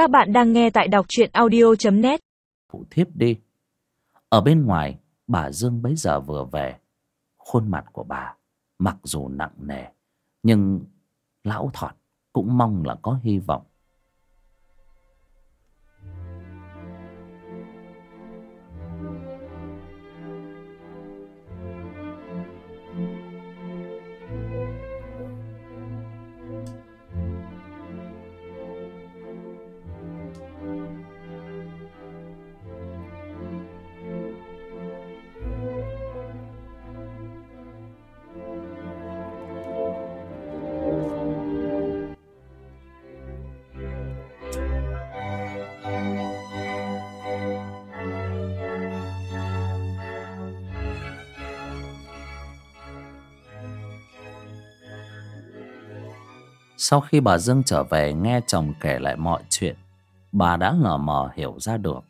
Các bạn đang nghe tại đọc truyện audio.net Phụ thiếp đi. Ở bên ngoài, bà Dương bấy giờ vừa về. Khuôn mặt của bà mặc dù nặng nề, Nhưng lão thọt cũng mong là có hy vọng Sau khi bà Dương trở về, nghe chồng kể lại mọi chuyện, Bà đã ngờ mờ hiểu ra được.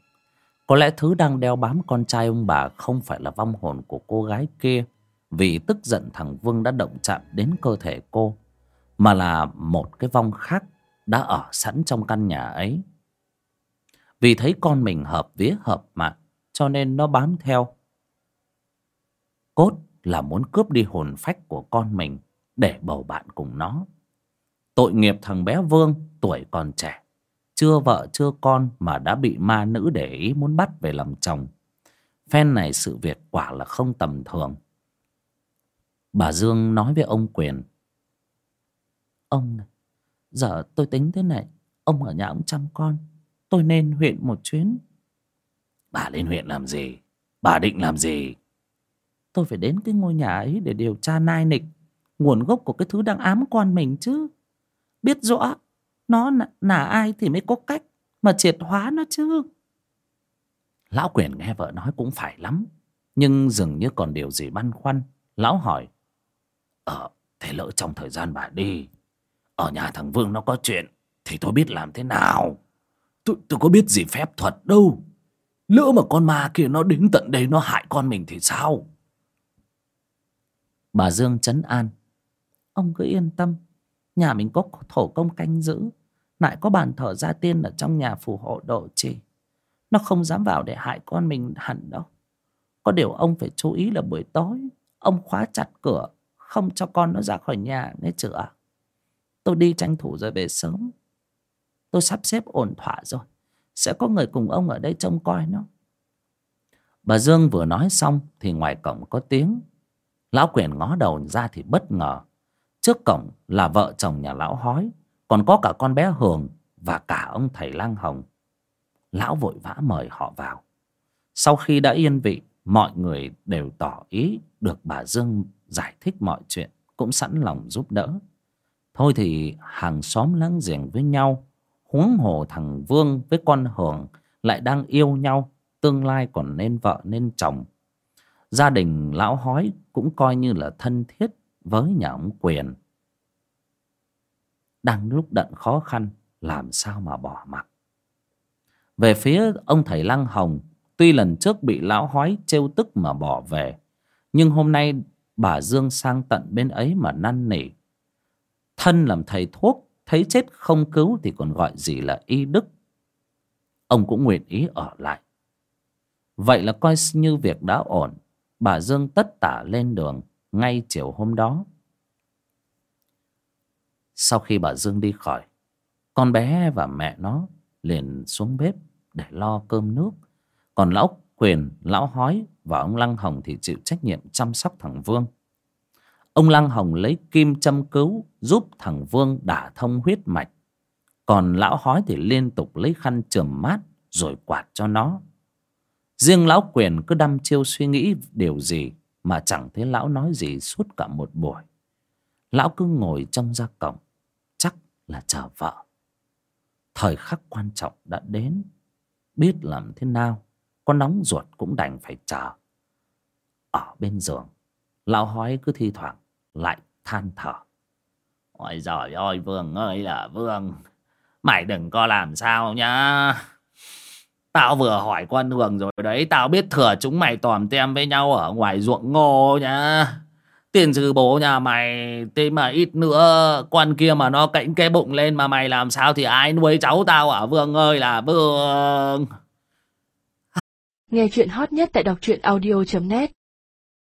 Có lẽ thứ đang đeo bám con trai ông bà không phải là vong hồn của cô gái kia, Vì tức giận thằng Vương đã động chạm đến cơ thể cô, Mà là một cái vong khác đã ở sẵn trong căn nhà ấy. Vì thấy con mình hợp vía hợp mạng, Cho nên nó bám theo. Cốt là muốn cướp đi hồn phách của con mình Để bầu bạn cùng nó. Tội nghiệp thằng bé Vương, tuổi còn trẻ. Chưa vợ, chưa con mà đã bị ma nữ để ý muốn bắt về làm chồng. Phen này sự việc quả là không tầm thường. Bà Dương nói với ông Quyền. Ông này, Giờ tôi tính thế này, Ông ở nhà ông chăm con, Tôi nên huyện một chuyến. Bà lên huyện làm gì? Bà định làm gì? Tôi phải đến cái ngôi nhà ấy để điều tra nai nịch, Nguồn gốc của cái thứ đang ám con mình chứ biết rõ nó là ai thì mới có cách mà triệt hóa nó chứ. Lão quyền nghe vợ nói cũng phải lắm nhưng dường như còn điều gì băn khoăn. Lão hỏi ờ thế lỡ trong thời gian bà đi ở nhà thằng vương nó có chuyện thì tôi biết làm thế nào? Tôi, tôi có biết gì phép thuật đâu. Lỡ mà con ma kia nó đến tận đây nó hại con mình thì sao? Bà dương chấn an ông cứ yên tâm Nhà mình có thổ công canh giữ, Lại có bàn thờ gia tiên ở trong nhà phù hộ độ trì. Nó không dám vào để hại con mình hẳn đâu. Có điều ông phải chú ý là buổi tối, Ông khóa chặt cửa, Không cho con nó ra khỏi nhà, nghe chưa Tôi đi tranh thủ rồi về sớm. Tôi sắp xếp ổn thỏa rồi. Sẽ có người cùng ông ở đây trông coi nó. Bà Dương vừa nói xong Thì ngoài cổng có tiếng. Lão quyền ngó đầu ra thì bất ngờ. Trước cổng là vợ chồng nhà lão hói, Còn có cả con bé Hường Và cả ông thầy Lang Hồng. Lão vội vã mời họ vào. Sau khi đã yên vị, Mọi người đều tỏ ý Được bà Dương giải thích mọi chuyện Cũng sẵn lòng giúp đỡ. Thôi thì hàng xóm láng giềng với nhau, Huống hồ thằng Vương với con Hường Lại đang yêu nhau, Tương lai còn nên vợ nên chồng. Gia đình lão hói cũng coi như là thân thiết với nhà ông quyền. Đang lúc đận khó khăn, làm sao mà bỏ mặc? Về phía ông thầy lăng hồng, tuy lần trước bị lão hói trêu tức mà bỏ về, nhưng hôm nay bà dương sang tận bên ấy mà năn nỉ. Thân làm thầy thuốc, thấy chết không cứu thì còn gọi gì là y đức. Ông cũng nguyện ý ở lại. Vậy là coi như việc đã ổn, bà dương tất tả lên đường ngay chiều hôm đó. Sau khi bà dương đi khỏi, con bé và mẹ nó liền xuống bếp để lo cơm nước. Còn lão quyền, lão hói và ông lăng hồng thì chịu trách nhiệm chăm sóc thằng vương. Ông lăng hồng lấy kim châm cứu giúp thằng vương đả thông huyết mạch. Còn lão hói thì liên tục lấy khăn chườm mát rồi quạt cho nó. Riêng lão quyền cứ đăm chiêu suy nghĩ điều gì mà chẳng thấy lão nói gì suốt cả một buổi. Lão cứ ngồi trong ra cổng, chắc là chờ vợ. Thời khắc quan trọng đã đến, biết làm thế nào, có nóng ruột cũng đành phải chờ. Ở bên giường, lão hói cứ thi thoảng, lại than thở. Ôi giời ơi, vương ơi là vương, mày đừng có làm sao nhá. Tao vừa hỏi con Hường rồi đấy, Tao biết thừa chúng mày tòm tem với nhau Ở ngoài ruộng ngô nhá. Tiền sư bố nhà mày, Thế mà ít nữa Con kia mà nó cạnh cái bụng lên Mà mày làm sao thì ai nuôi cháu tao ở Vương ơi là Vương? Nghe chuyện hot nhất tại đọc truyện audio.net